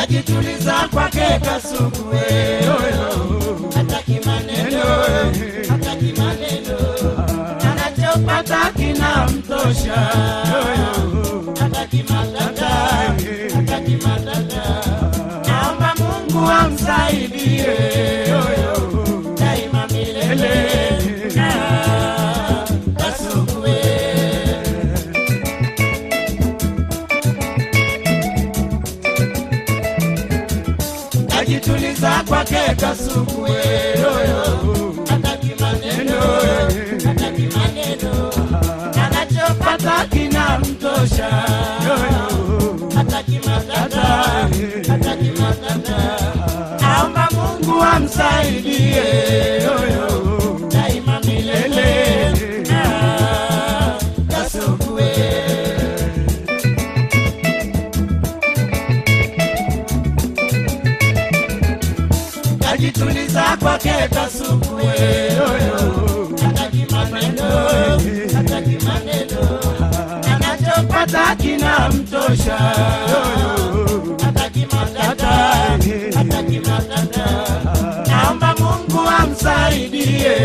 Ajituliza kwake kasuku anachopata kinamtosha hataki matata. Hataki naomba Mungu amsaidie kajituliza kwake maneno. Anachopata hataki matata naomba Mungu amsaidie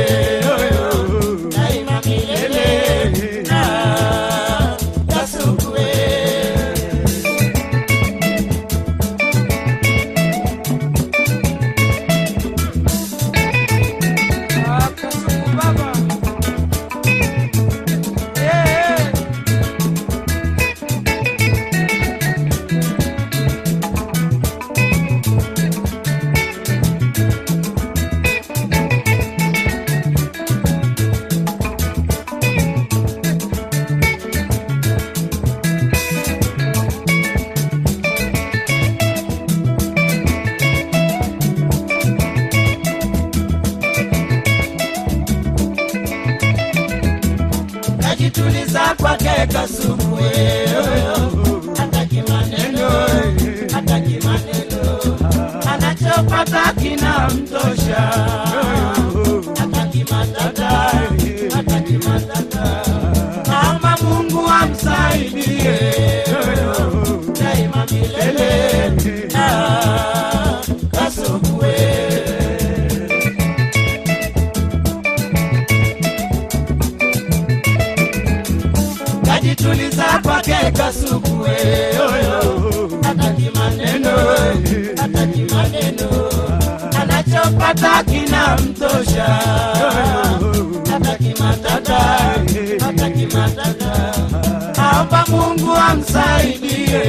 hataki maneno. Anachopata kinamtosha hataki kajituliza kwake kasugue hataki maneno hataki maneno. Anachopata kinamtosha hataki matata hataki matata. Naomba Mungu amsaidie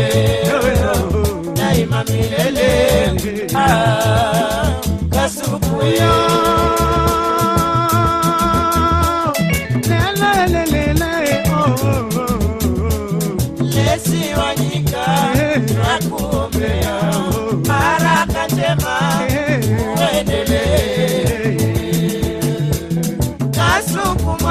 daima milele Ah, kasugue Lesi Wanyika nakuombea baraka njema uendelee. Kasuku